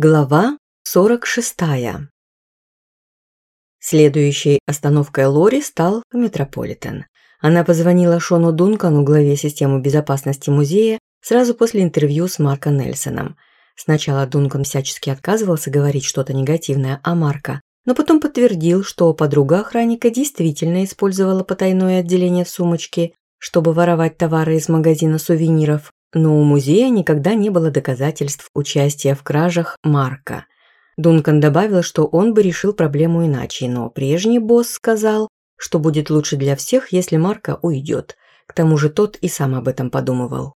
Глава 46. Следующей остановкой Лори стал Метрополитен. Она позвонила Шону Дункану, главе системы безопасности музея, сразу после интервью с Марко Нельсоном. Сначала Дункан всячески отказывался говорить что-то негативное о Марко, но потом подтвердил, что подруга охранника действительно использовала потайное отделение в сумочке, чтобы воровать товары из магазина сувениров, но у музея никогда не было доказательств участия в кражах Марка. Дункан добавил, что он бы решил проблему иначе, но прежний босс сказал, что будет лучше для всех, если Марка уйдет. К тому же тот и сам об этом подумывал.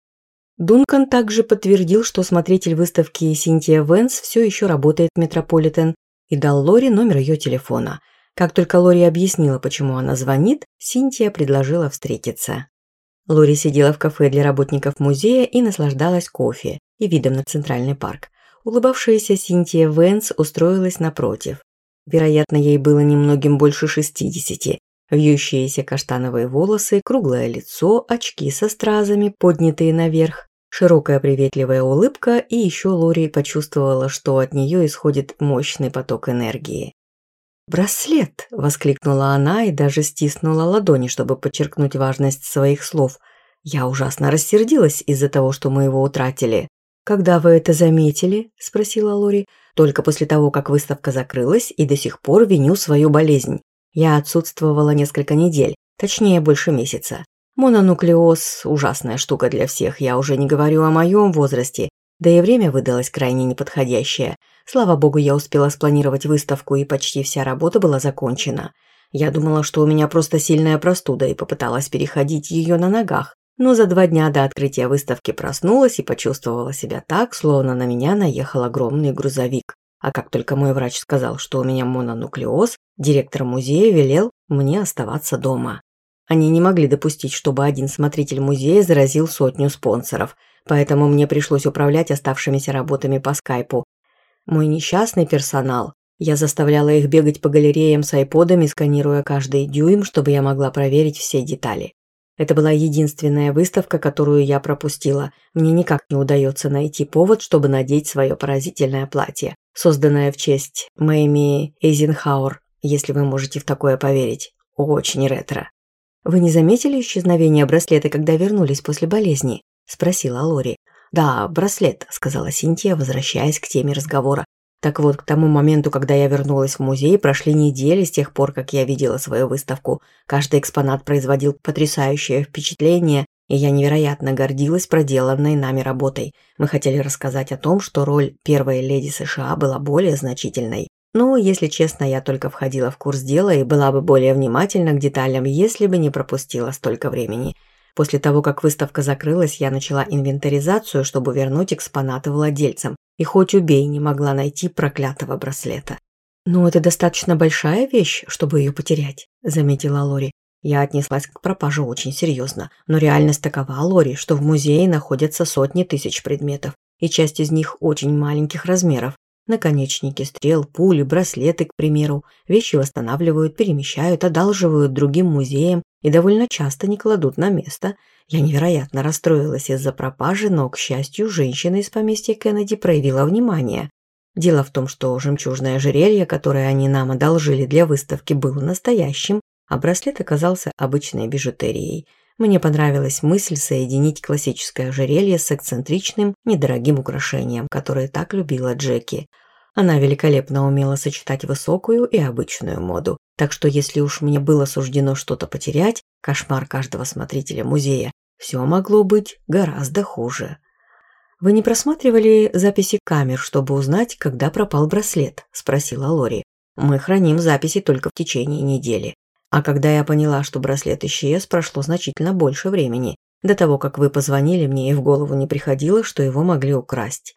Дункан также подтвердил, что смотритель выставки Синтия Венс все еще работает в Метрополитен и дал Лори номер ее телефона. Как только Лори объяснила, почему она звонит, Синтия предложила встретиться. Лори сидела в кафе для работников музея и наслаждалась кофе и видом на Центральный парк. Улыбавшаяся Синтия Венс устроилась напротив. Вероятно, ей было немногим больше шестидесяти. Вьющиеся каштановые волосы, круглое лицо, очки со стразами, поднятые наверх, широкая приветливая улыбка, и еще Лори почувствовала, что от нее исходит мощный поток энергии. «Браслет!» – воскликнула она и даже стиснула ладони, чтобы подчеркнуть важность своих слов. «Я ужасно рассердилась из-за того, что мы его утратили». «Когда вы это заметили?» – спросила Лори. «Только после того, как выставка закрылась, и до сих пор виню свою болезнь. Я отсутствовала несколько недель, точнее, больше месяца. Мононуклеоз – ужасная штука для всех, я уже не говорю о моем возрасте, Да и время выдалось крайне неподходящее. Слава богу, я успела спланировать выставку, и почти вся работа была закончена. Я думала, что у меня просто сильная простуда, и попыталась переходить ее на ногах. Но за два дня до открытия выставки проснулась и почувствовала себя так, словно на меня наехал огромный грузовик. А как только мой врач сказал, что у меня мононуклеоз, директор музея велел мне оставаться дома. Они не могли допустить, чтобы один смотритель музея заразил сотню спонсоров – поэтому мне пришлось управлять оставшимися работами по скайпу. Мой несчастный персонал. Я заставляла их бегать по галереям с айподами, сканируя каждый дюйм, чтобы я могла проверить все детали. Это была единственная выставка, которую я пропустила. Мне никак не удается найти повод, чтобы надеть свое поразительное платье, созданное в честь Мэйми Эйзенхауэр, если вы можете в такое поверить. Очень ретро. Вы не заметили исчезновение браслета, когда вернулись после болезни? спросила Лори. «Да, браслет», — сказала Синтия, возвращаясь к теме разговора. «Так вот, к тому моменту, когда я вернулась в музей, прошли недели с тех пор, как я видела свою выставку. Каждый экспонат производил потрясающее впечатление, и я невероятно гордилась проделанной нами работой. Мы хотели рассказать о том, что роль первой леди США была более значительной. Но, ну, если честно, я только входила в курс дела и была бы более внимательна к деталям, если бы не пропустила столько времени. После того, как выставка закрылась, я начала инвентаризацию, чтобы вернуть экспонаты владельцам. И хоть убей, не могла найти проклятого браслета. Но «Ну, это достаточно большая вещь, чтобы ее потерять», – заметила Лори. Я отнеслась к пропаже очень серьезно, но реальность такова, Лори, что в музее находятся сотни тысяч предметов, и часть из них очень маленьких размеров, Наконечники стрел, пули, браслеты, к примеру, вещи восстанавливают, перемещают, одалживают другим музеям и довольно часто не кладут на место. Я невероятно расстроилась из-за пропажи, но, к счастью, женщина из поместья Кеннеди проявила внимание. Дело в том, что жемчужное ожерелье, которое они нам одолжили для выставки, было настоящим, а браслет оказался обычной бижутерией. Мне понравилась мысль соединить классическое ожерелье с эксцентричным, недорогим украшением, которое так любила Джеки – она великолепно умела сочетать высокую и обычную моду, так что если уж мне было суждено что-то потерять, кошмар каждого смотрителя музея, все могло быть гораздо хуже. «Вы не просматривали записи камер, чтобы узнать, когда пропал браслет?» – спросила Лори. «Мы храним записи только в течение недели. А когда я поняла, что браслет исчез, прошло значительно больше времени. До того, как вы позвонили, мне и в голову не приходило, что его могли украсть.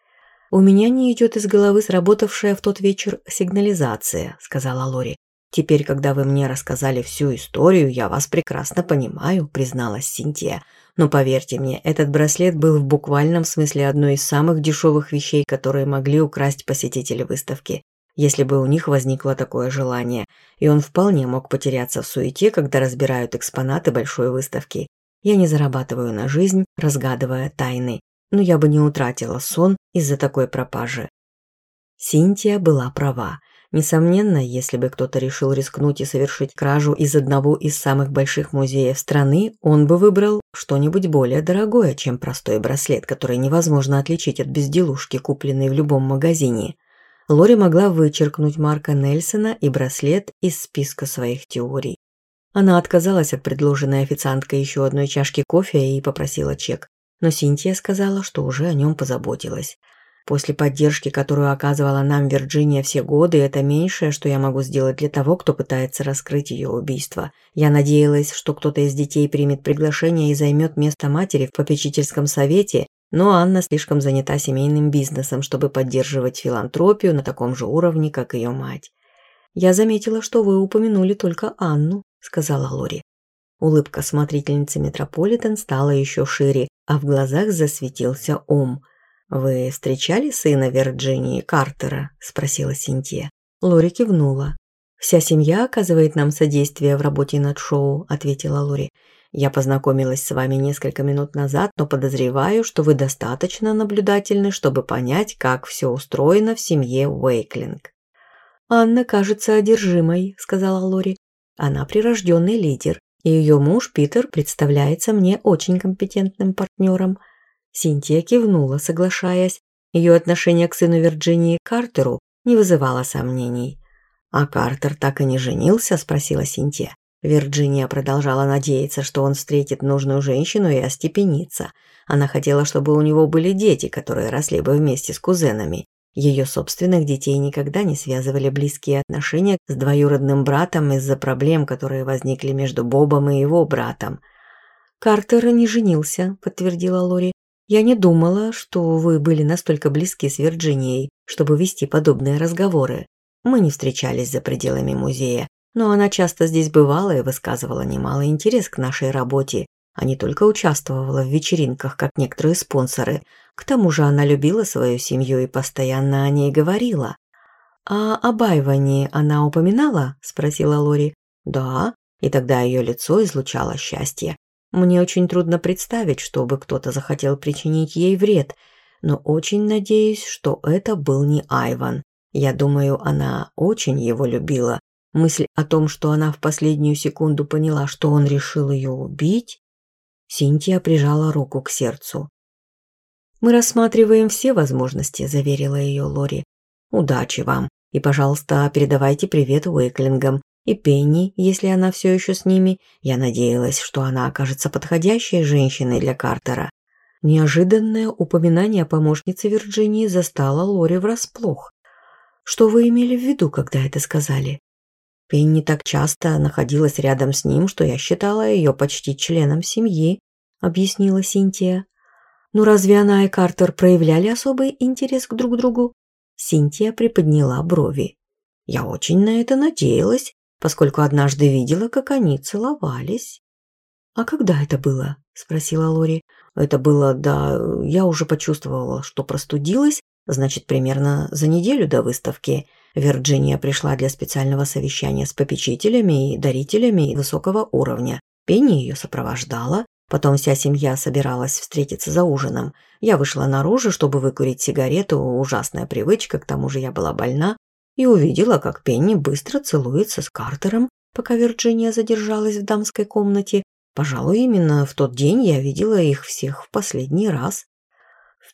«У меня не идет из головы сработавшая в тот вечер сигнализация», – сказала Лори. «Теперь, когда вы мне рассказали всю историю, я вас прекрасно понимаю», – призналась Синтия. «Но поверьте мне, этот браслет был в буквальном смысле одной из самых дешевых вещей, которые могли украсть посетители выставки, если бы у них возникло такое желание, и он вполне мог потеряться в суете, когда разбирают экспонаты большой выставки. Я не зарабатываю на жизнь, разгадывая тайны, но я бы не утратила сон из-за такой пропажи. Синтия была права. Несомненно, если бы кто-то решил рискнуть и совершить кражу из одного из самых больших музеев страны, он бы выбрал что-нибудь более дорогое, чем простой браслет, который невозможно отличить от безделушки, купленной в любом магазине. Лори могла вычеркнуть Марка Нельсона и браслет из списка своих теорий. Она отказалась от предложенной официанткой еще одной чашки кофе и попросила чек но Синтия сказала, что уже о нем позаботилась. После поддержки, которую оказывала нам Вирджиния все годы, это меньшее, что я могу сделать для того, кто пытается раскрыть ее убийство. Я надеялась, что кто-то из детей примет приглашение и займет место матери в попечительском совете, но Анна слишком занята семейным бизнесом, чтобы поддерживать филантропию на таком же уровне, как ее мать. «Я заметила, что вы упомянули только Анну», – сказала Лори. Улыбка смотрительницы Метрополитен стала еще шире, а в глазах засветился ум. «Вы встречали сына Вирджинии Картера?» – спросила Синтия. Лори кивнула. «Вся семья оказывает нам содействие в работе над шоу», – ответила Лори. «Я познакомилась с вами несколько минут назад, но подозреваю, что вы достаточно наблюдательны, чтобы понять, как все устроено в семье Уэйклинг». «Анна кажется одержимой», – сказала Лори. «Она прирожденный лидер. И Ее муж Питер представляется мне очень компетентным партнером. Синтия кивнула, соглашаясь. Ее отношение к сыну Вирджинии Картеру не вызывало сомнений. «А Картер так и не женился?» – спросила Синтия. Вирджиния продолжала надеяться, что он встретит нужную женщину и остепенится. Она хотела, чтобы у него были дети, которые росли бы вместе с кузенами. Ее собственных детей никогда не связывали близкие отношения с двоюродным братом из-за проблем, которые возникли между Бобом и его братом. «Картер не женился», – подтвердила Лори. Я не думала, что вы были настолько близки с Вирджинией, чтобы вести подобные разговоры. Мы не встречались за пределами музея, но она Они только участвовала в вечеринках, как некоторые спонсоры. К тому же она любила свою семью и постоянно о ней говорила. «А об Айване она упоминала?» – спросила Лори. «Да», и тогда ее лицо излучало счастье. Мне очень трудно представить, чтобы кто-то захотел причинить ей вред, но очень надеюсь, что это был не Айван. Я думаю, она очень его любила. Мысль о том, что она в последнюю секунду поняла, что он решил ее убить, Синтия прижала руку к сердцу. «Мы рассматриваем все возможности», – заверила ее Лори. «Удачи вам. И, пожалуйста, передавайте привет Уэклингам и Пенни, если она все еще с ними. Я надеялась, что она окажется подходящей женщиной для Картера». Неожиданное упоминание о помощнице Вирджинии застало Лори врасплох. «Что вы имели в виду, когда это сказали?» Пенни так часто находилась рядом с ним, что я считала ее почти членом семьи, объяснила Синтия. Но «Ну, разве она и Картер проявляли особый интерес к друг другу? Синтия приподняла брови. Я очень на это надеялась, поскольку однажды видела, как они целовались. «А когда это было?» – спросила Лори. «Это было, да, я уже почувствовала, что простудилась, Значит, примерно за неделю до выставки Вирджиния пришла для специального совещания с попечителями и дарителями высокого уровня. Пенни ее сопровождала. Потом вся семья собиралась встретиться за ужином. Я вышла наружу, чтобы выкурить сигарету, ужасная привычка, к тому же я была больна, и увидела, как Пенни быстро целуется с Картером, пока Вирджиния задержалась в дамской комнате. Пожалуй, именно в тот день я видела их всех в последний раз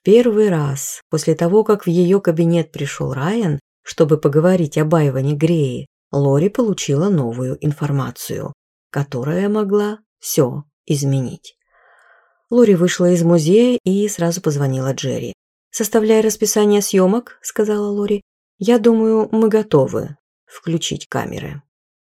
первый раз после того, как в ее кабинет пришел Райан, чтобы поговорить об Айване Грее, Лори получила новую информацию, которая могла все изменить. Лори вышла из музея и сразу позвонила Джерри. «Составляя расписание съемок», — сказала Лори, — «я думаю, мы готовы включить камеры».